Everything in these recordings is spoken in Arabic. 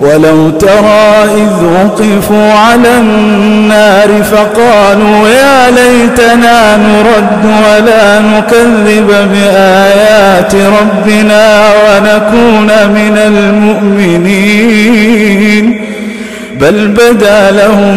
ولو ترى إذ وقفوا على النار فقالوا يا ليتنا نرد ولا نكذب بآيات ربنا ونكون من المؤمنين. بل بدا لهم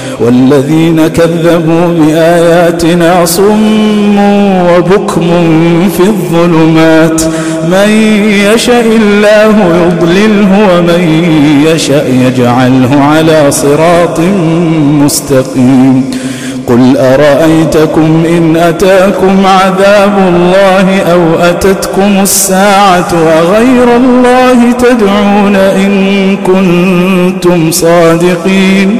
والذين كذبوا بآياتنا صم وبكم في الظلمات. من يشاء الله يضلله ومن يشاء يجعله على صراط مستقيم. قل أرأيتكم إن أتاكم عذاب الله أو أتتكم الساعة أغير الله تدعون إن كنتم صادقين؟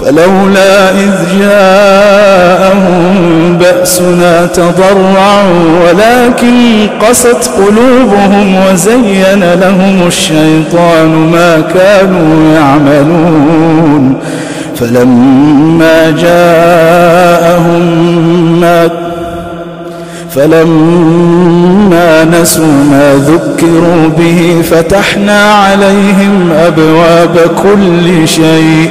فلولا إذ جاءهم بأسنا تضرعوا ولكن قست قلوبهم وزين لهم الشيطان ما كانوا يعملون. فلما جاءهم ما فلما نسوا ما ذكروا به فتحنا عليهم أبواب كل شيء.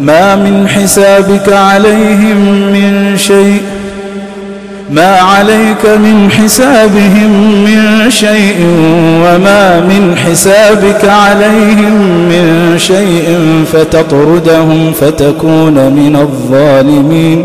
ما من حسابك عليهم من شيء. ما عليك من حسابهم من شيء وما من حسابك عليهم من شيء فتطردهم فتكون من الظالمين.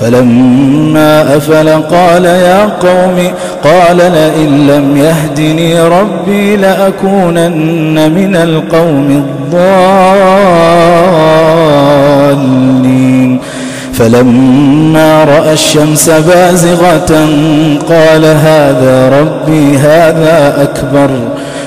فلما أفل قال يا قوم قال لئن لم يهدني ربي لأكونن من القوم الضالين. فلما رأى الشمس بازغة قال هذا ربي هذا أكبر.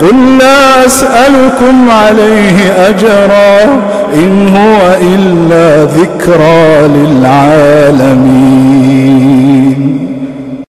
قل لا أسألكم عليه أجرا إن هو إلا ذكرى للعالمين.